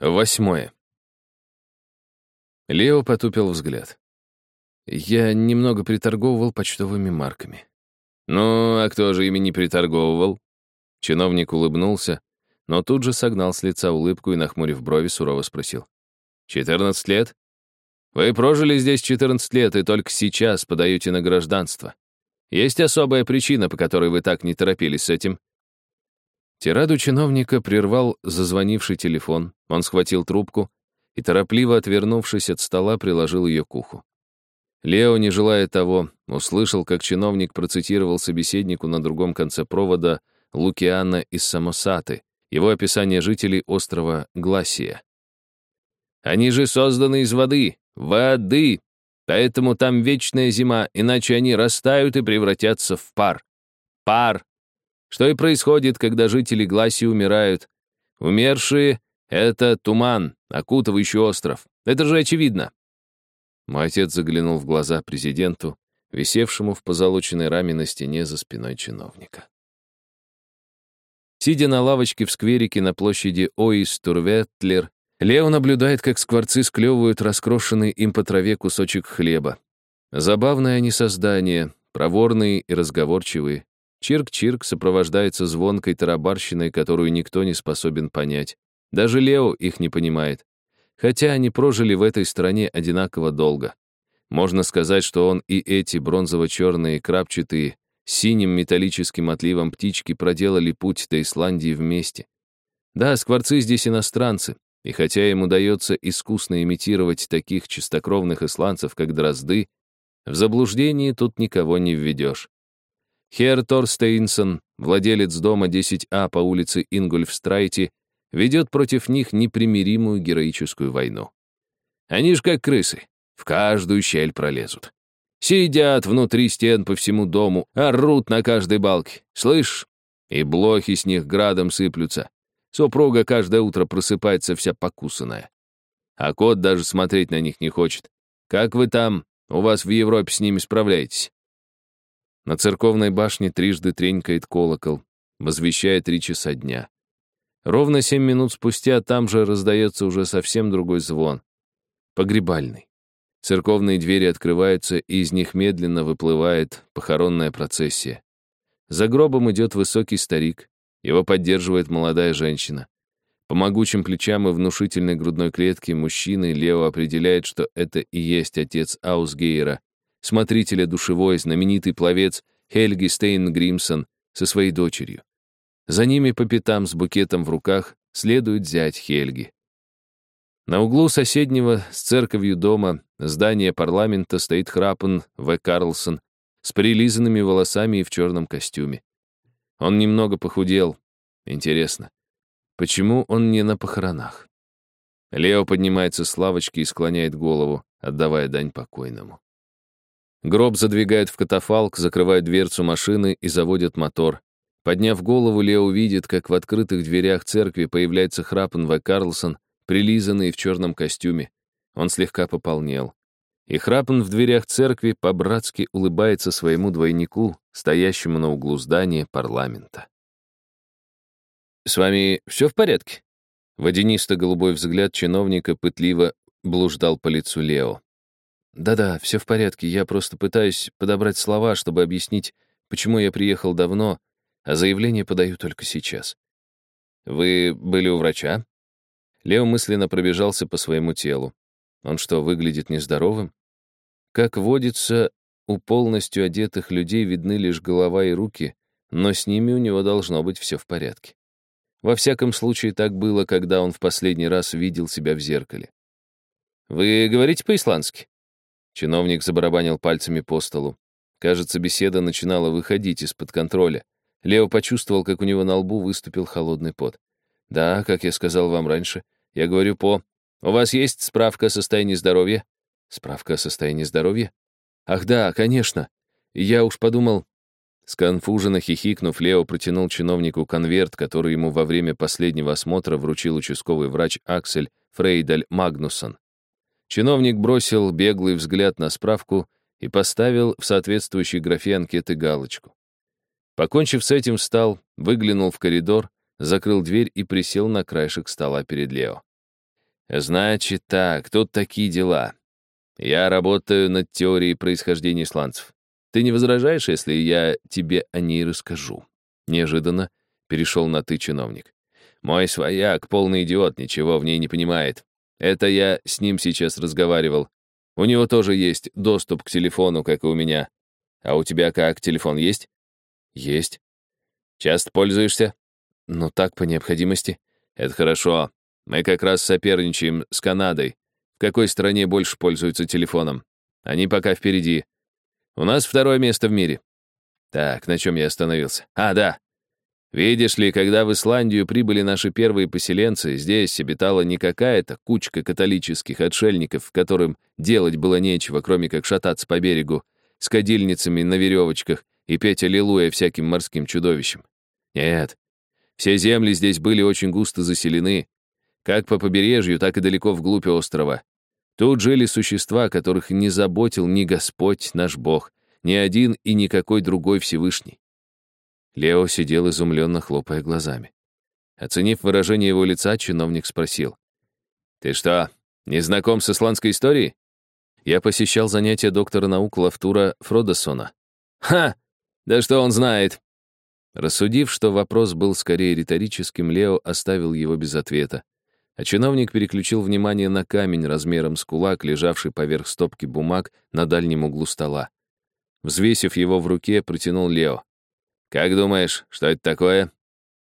Восьмое. Лео потупил взгляд. Я немного приторговывал почтовыми марками. Ну, а кто же ими не приторговывал? Чиновник улыбнулся, но тут же согнал с лица улыбку и, нахмурив брови, сурово спросил. «Четырнадцать лет? Вы прожили здесь четырнадцать лет и только сейчас подаете на гражданство. Есть особая причина, по которой вы так не торопились с этим?» Тираду чиновника прервал зазвонивший телефон. Он схватил трубку и, торопливо отвернувшись от стола, приложил ее к уху. Лео, не желая того, услышал, как чиновник процитировал собеседнику на другом конце провода Лукиана из Самосаты, его описание жителей острова Гласия. «Они же созданы из воды, воды, поэтому там вечная зима, иначе они растают и превратятся в пар. Пар, что и происходит, когда жители Гласи умирают. Умершие — это туман, окутывающий остров. Это же очевидно. Мой отец заглянул в глаза президенту, висевшему в позолоченной раме на стене за спиной чиновника. Сидя на лавочке в скверике на площади Оис-Турветлер, Лео наблюдает, как скворцы склевывают раскрошенный им по траве кусочек хлеба. Забавные они создания, проворные и разговорчивые, Чирк-чирк сопровождается звонкой тарабарщиной, которую никто не способен понять. Даже Лео их не понимает. Хотя они прожили в этой стране одинаково долго. Можно сказать, что он и эти бронзово-черные, крапчатые, синим металлическим отливом птички проделали путь до Исландии вместе. Да, скворцы здесь иностранцы, и хотя им удается искусно имитировать таких чистокровных исландцев, как дрозды, в заблуждении тут никого не введешь. Хер Торстейнсон, владелец дома 10А по улице Ингольфстрайте, ведет против них непримиримую героическую войну. Они ж как крысы, в каждую щель пролезут. Сидят внутри стен по всему дому, орут на каждой балке. Слышь? И блохи с них градом сыплются. Супруга каждое утро просыпается вся покусанная. А кот даже смотреть на них не хочет. Как вы там, у вас в Европе с ними справляетесь? На церковной башне трижды тренькает колокол, возвещая три часа дня. Ровно семь минут спустя там же раздается уже совсем другой звон. Погребальный. Церковные двери открываются, и из них медленно выплывает похоронная процессия. За гробом идет высокий старик, его поддерживает молодая женщина. По могучим плечам и внушительной грудной клетке мужчины Лео определяет, что это и есть отец Аусгейера, смотрителя душевой, знаменитый пловец Хельги Стейн-Гримсон со своей дочерью. За ними по пятам с букетом в руках следует зять Хельги. На углу соседнего с церковью дома здания парламента стоит храпан В. Карлсон с прилизанными волосами и в черном костюме. Он немного похудел. Интересно, почему он не на похоронах? Лео поднимается с лавочки и склоняет голову, отдавая дань покойному. Гроб задвигают в катафалк, закрывают дверцу машины и заводят мотор. Подняв голову, Лео видит, как в открытых дверях церкви появляется Храпен В. Карлсон, прилизанный в черном костюме. Он слегка пополнел. И Храпен в дверях церкви по-братски улыбается своему двойнику, стоящему на углу здания парламента. «С вами все в порядке?» Водянисто-голубой взгляд чиновника пытливо блуждал по лицу Лео. «Да-да, все в порядке. Я просто пытаюсь подобрать слова, чтобы объяснить, почему я приехал давно, а заявление подаю только сейчас». «Вы были у врача?» Лео мысленно пробежался по своему телу. Он что, выглядит нездоровым? Как водится, у полностью одетых людей видны лишь голова и руки, но с ними у него должно быть все в порядке. Во всяком случае, так было, когда он в последний раз видел себя в зеркале. «Вы говорите по-исландски?» Чиновник забарабанил пальцами по столу. Кажется, беседа начинала выходить из-под контроля. Лео почувствовал, как у него на лбу выступил холодный пот. «Да, как я сказал вам раньше, я говорю по... У вас есть справка о состоянии здоровья?» «Справка о состоянии здоровья?» «Ах да, конечно. Я уж подумал...» Сконфуженно хихикнув, Лео протянул чиновнику конверт, который ему во время последнего осмотра вручил участковый врач Аксель Фрейдаль Магнусон. Чиновник бросил беглый взгляд на справку и поставил в соответствующей графе анкеты галочку. Покончив с этим, встал, выглянул в коридор, закрыл дверь и присел на краешек стола перед Лео. Значит так, тут такие дела. Я работаю над теорией происхождения исландцев. Ты не возражаешь, если я тебе о ней расскажу? Неожиданно перешел на «ты» чиновник. Мой свояк, полный идиот, ничего в ней не понимает. Это я с ним сейчас разговаривал. У него тоже есть доступ к телефону, как и у меня. А у тебя как, телефон есть? Есть. Часто пользуешься? Ну так, по необходимости. Это хорошо. Мы как раз соперничаем с Канадой. В какой стране больше пользуются телефоном? Они пока впереди. У нас второе место в мире. Так, на чем я остановился? А, да. Видишь ли, когда в Исландию прибыли наши первые поселенцы, здесь обитала не какая-то кучка католических отшельников, которым делать было нечего, кроме как шататься по берегу с кадильницами на веревочках и петь аллилуйя всяким морским чудовищам. Нет, все земли здесь были очень густо заселены, как по побережью, так и далеко вглубь острова. Тут жили существа, которых не заботил ни Господь, наш Бог, ни один и никакой другой Всевышний. Лео сидел изумленно, хлопая глазами. Оценив выражение его лица, чиновник спросил. «Ты что, не знаком с исландской историей?» Я посещал занятия доктора наук Лавтура Фродосона. «Ха! Да что он знает?» Рассудив, что вопрос был скорее риторическим, Лео оставил его без ответа. А чиновник переключил внимание на камень размером с кулак, лежавший поверх стопки бумаг на дальнем углу стола. Взвесив его в руке, протянул Лео. «Как думаешь, что это такое?»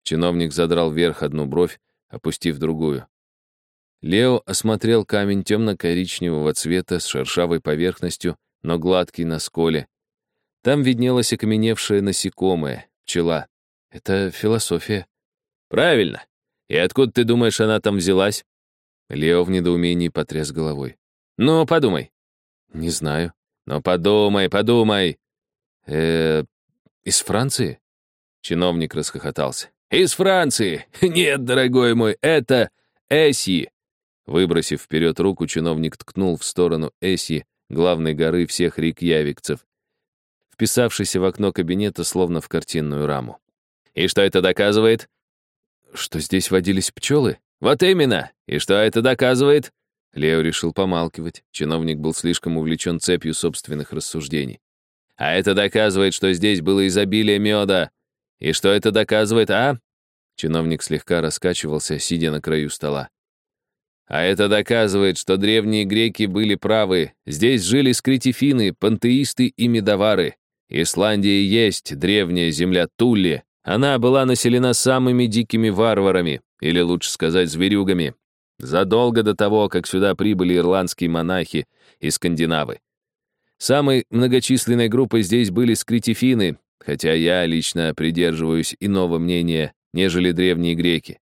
Чиновник задрал вверх одну бровь, опустив другую. Лео осмотрел камень темно-коричневого цвета с шершавой поверхностью, но гладкий на сколе. Там виднелось окаменевшее насекомое, пчела. Это философия. Правильно. И откуда ты думаешь, она там взялась? Лео в недоумении потряс головой. Ну, подумай. Не знаю. Ну, подумай, подумай. Э, из Франции? Чиновник расхохотался. Из Франции. Нет, дорогой мой, это Эсси. Выбросив вперед руку, чиновник ткнул в сторону Эсси, главной горы всех рейкьявикцев, вписавшийся в окно кабинета, словно в картинную раму. «И что это доказывает?» что здесь водились пчелы? Вот именно! И что это доказывает? Лео решил помалкивать. Чиновник был слишком увлечен цепью собственных рассуждений. А это доказывает, что здесь было изобилие меда. И что это доказывает, а? Чиновник слегка раскачивался, сидя на краю стола. А это доказывает, что древние греки были правы. Здесь жили скритифины, пантеисты и медовары. Исландия есть древняя земля Тулли, она была населена самыми дикими варварами, или лучше сказать, зверюгами, задолго до того, как сюда прибыли ирландские монахи и скандинавы. Самой многочисленной группой здесь были скритифины, хотя я лично придерживаюсь иного мнения, нежели древние греки.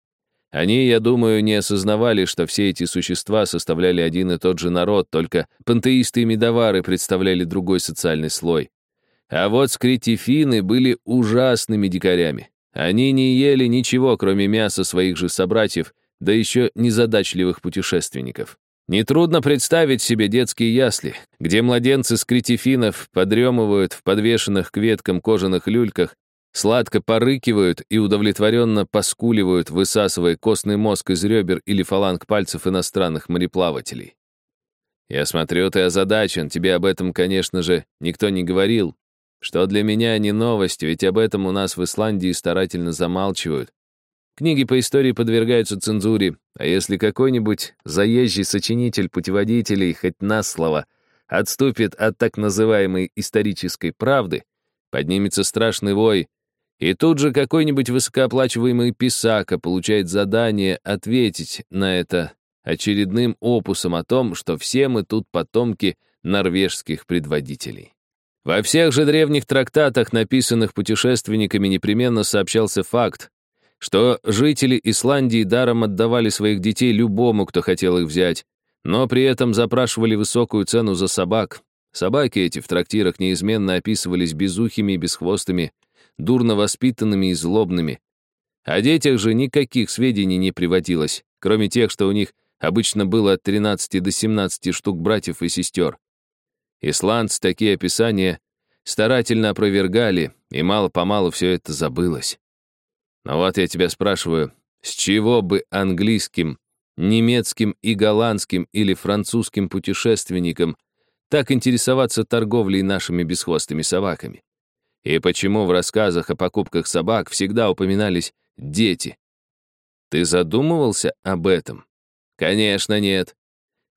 Они, я думаю, не осознавали, что все эти существа составляли один и тот же народ, только пантеисты и медовары представляли другой социальный слой. А вот скритифины были ужасными дикарями. Они не ели ничего, кроме мяса своих же собратьев, да еще незадачливых путешественников. Нетрудно представить себе детские ясли, где младенцы скритифинов подремывают в подвешенных к веткам кожаных люльках, сладко порыкивают и удовлетворенно поскуливают, высасывая костный мозг из ребер или фаланг пальцев иностранных мореплавателей. Я смотрю, ты озадачен, тебе об этом, конечно же, никто не говорил, что для меня не новость, ведь об этом у нас в Исландии старательно замалчивают. Книги по истории подвергаются цензуре, а если какой-нибудь заезжий сочинитель путеводителей хоть на слово отступит от так называемой исторической правды, поднимется страшный вой, и тут же какой-нибудь высокооплачиваемый писака получает задание ответить на это очередным опусом о том, что все мы тут потомки норвежских предводителей. Во всех же древних трактатах, написанных путешественниками, непременно сообщался факт, что жители Исландии даром отдавали своих детей любому, кто хотел их взять, но при этом запрашивали высокую цену за собак. Собаки эти в трактирах неизменно описывались безухими и бесхвостыми, дурно воспитанными и злобными. О детях же никаких сведений не приводилось, кроме тех, что у них обычно было от 13 до 17 штук братьев и сестер. Исландцы такие описания старательно опровергали, и мало-помалу все это забылось. Но вот я тебя спрашиваю, с чего бы английским немецким и голландским или французским путешественникам так интересоваться торговлей нашими бесхвостыми собаками? И почему в рассказах о покупках собак всегда упоминались дети? Ты задумывался об этом? Конечно, нет.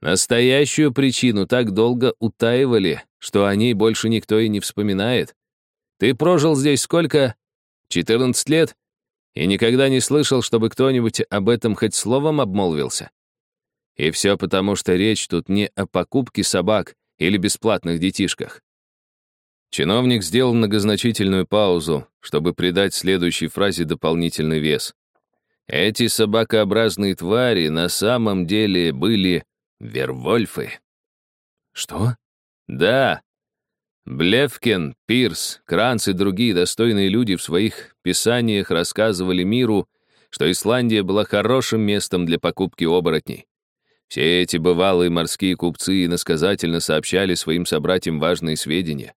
Настоящую причину так долго утаивали, что о ней больше никто и не вспоминает. Ты прожил здесь сколько? 14 лет? И никогда не слышал, чтобы кто-нибудь об этом хоть словом обмолвился. И все потому, что речь тут не о покупке собак или бесплатных детишках. Чиновник сделал многозначительную паузу, чтобы придать следующей фразе дополнительный вес. Эти собакообразные твари на самом деле были вервольфы. Что? Да. Блевкен, Пирс, Кранц и другие достойные люди в своих писаниях рассказывали миру, что Исландия была хорошим местом для покупки оборотней. Все эти бывалые морские купцы иносказательно сообщали своим собратьям важные сведения.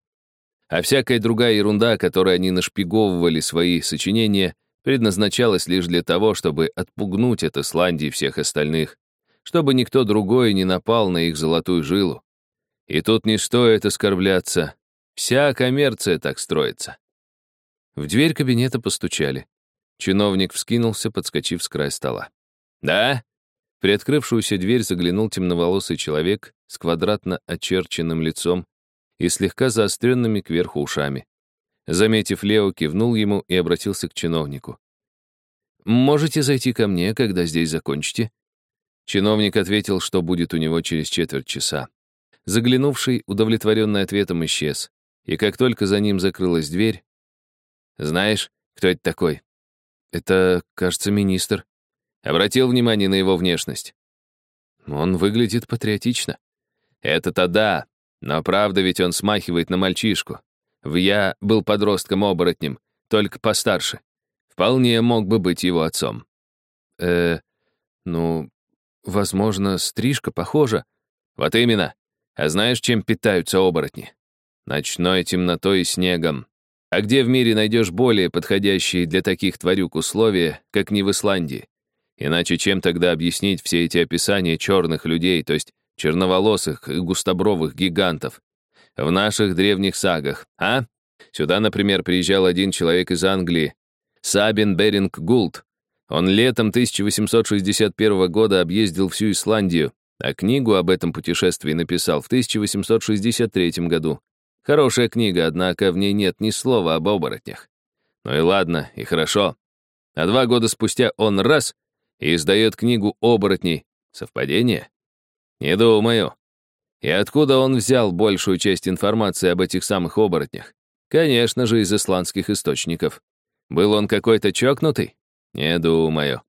А всякая другая ерунда, которой они нашпиговывали свои сочинения, предназначалась лишь для того, чтобы отпугнуть от Исландии всех остальных, чтобы никто другой не напал на их золотую жилу. И тут не стоит оскорбляться. Вся коммерция так строится. В дверь кабинета постучали. Чиновник вскинулся, подскочив с края стола. «Да?» В приоткрывшуюся дверь заглянул темноволосый человек с квадратно очерченным лицом и слегка заостренными кверху ушами. Заметив Лео, кивнул ему и обратился к чиновнику. «Можете зайти ко мне, когда здесь закончите?» Чиновник ответил, что будет у него через четверть часа. Заглянувший, удовлетворенный ответом, исчез. И как только за ним закрылась дверь... «Знаешь, кто это такой?» «Это, кажется, министр». Обратил внимание на его внешность. «Он выглядит патриотично». «Это-то да, но правда ведь он смахивает на мальчишку. В я был подростком-оборотнем, только постарше. Вполне мог бы быть его отцом. Э, ну, возможно, стрижка похожа. Вот именно. А знаешь, чем питаются оборотни? Ночной темнотой и снегом. А где в мире найдешь более подходящие для таких тварюк условия, как не в Исландии? Иначе чем тогда объяснить все эти описания черных людей, то есть черноволосых и густобровых гигантов, в наших древних сагах, а? Сюда, например, приезжал один человек из Англии, Сабин Беринг Гулд. Он летом 1861 года объездил всю Исландию, а книгу об этом путешествии написал в 1863 году. Хорошая книга, однако в ней нет ни слова об оборотнях. Ну и ладно, и хорошо. А два года спустя он раз и издает книгу оборотней. Совпадение? Не думаю. И откуда он взял большую часть информации об этих самых оборотнях? Конечно же, из исландских источников. Был он какой-то чокнутый? Не думаю.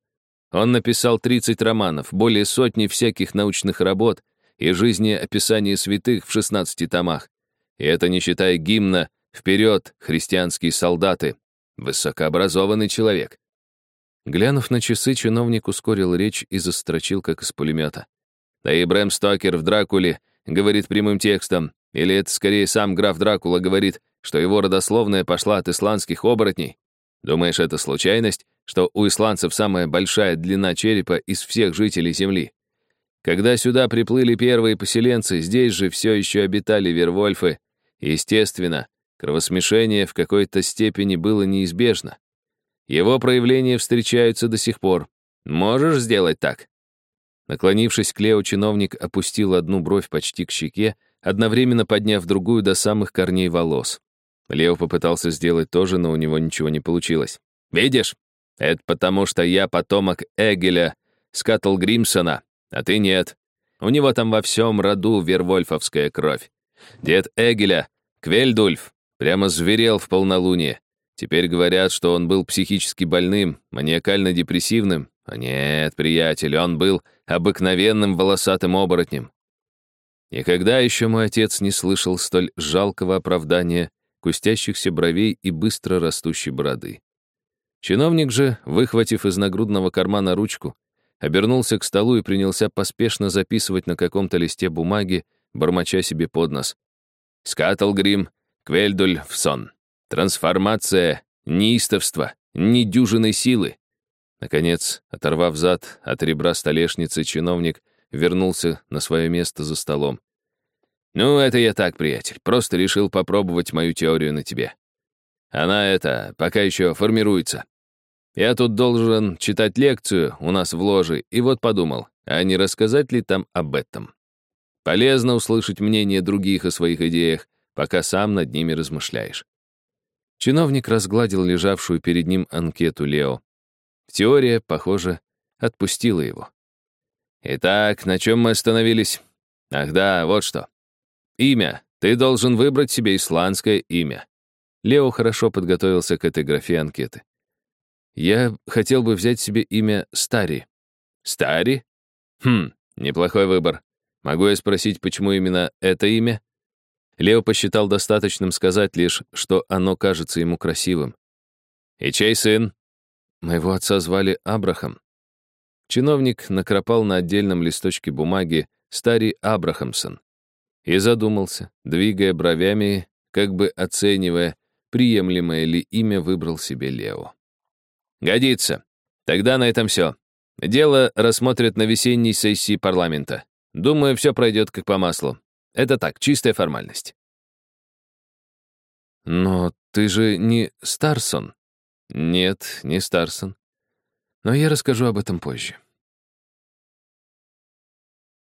Он написал 30 романов, более сотни всяких научных работ и жизнеописание святых в 16 томах. И это не считая гимна «Вперед, христианские солдаты!» Высокообразованный человек. Глянув на часы, чиновник ускорил речь и застрочил, как из пулемета. Да и Брэм Стокер в «Дракуле» говорит прямым текстом, или это скорее сам граф Дракула говорит, что его родословная пошла от исландских оборотней? Думаешь, это случайность, что у исландцев самая большая длина черепа из всех жителей Земли? Когда сюда приплыли первые поселенцы, здесь же все еще обитали вервольфы. Естественно, кровосмешение в какой-то степени было неизбежно. Его проявления встречаются до сих пор. Можешь сделать так? Наклонившись к Лео, чиновник опустил одну бровь почти к щеке, одновременно подняв другую до самых корней волос. Лео попытался сделать то же, но у него ничего не получилось. «Видишь? Это потому, что я потомок Эгеля Скаттл Гримсона, а ты нет. У него там во всем роду вервольфовская кровь. Дед Эгеля, Квельдульф, прямо зверел в полнолуние. Теперь говорят, что он был психически больным, маниакально-депрессивным. А нет, приятель, он был обыкновенным волосатым оборотнем. И когда еще мой отец не слышал столь жалкого оправдания кустящихся бровей и быстро растущей бороды. Чиновник же, выхватив из нагрудного кармана ручку, обернулся к столу и принялся поспешно записывать на каком-то листе бумаги, бормоча себе под нос. «Скатлгрим, Квельдульфсон. Трансформация, неистовство, недюжиной силы. Наконец, оторвав зад от ребра столешницы, чиновник вернулся на свое место за столом. «Ну, это я так, приятель, просто решил попробовать мою теорию на тебе. Она, это, пока еще формируется. Я тут должен читать лекцию у нас в ложе, и вот подумал, а не рассказать ли там об этом? Полезно услышать мнение других о своих идеях, пока сам над ними размышляешь». Чиновник разгладил лежавшую перед ним анкету Лео. Теория, похоже, отпустила его. Итак, на чем мы остановились? Ах да, вот что. Имя. Ты должен выбрать себе исландское имя. Лео хорошо подготовился к этой графе анкеты. Я хотел бы взять себе имя Стари. Стари? Хм, неплохой выбор. Могу я спросить, почему именно это имя? Лео посчитал достаточным сказать лишь, что оно кажется ему красивым. И чей сын? Моего отца звали Абрахам. Чиновник накропал на отдельном листочке бумаги «Старий Абрахамсон» и задумался, двигая бровями, как бы оценивая, приемлемое ли имя выбрал себе Лео. «Годится. Тогда на этом все. Дело рассмотрят на весенней сессии парламента. Думаю, все пройдет как по маслу. Это так, чистая формальность». «Но ты же не Старсон», «Нет, не Старсон. Но я расскажу об этом позже.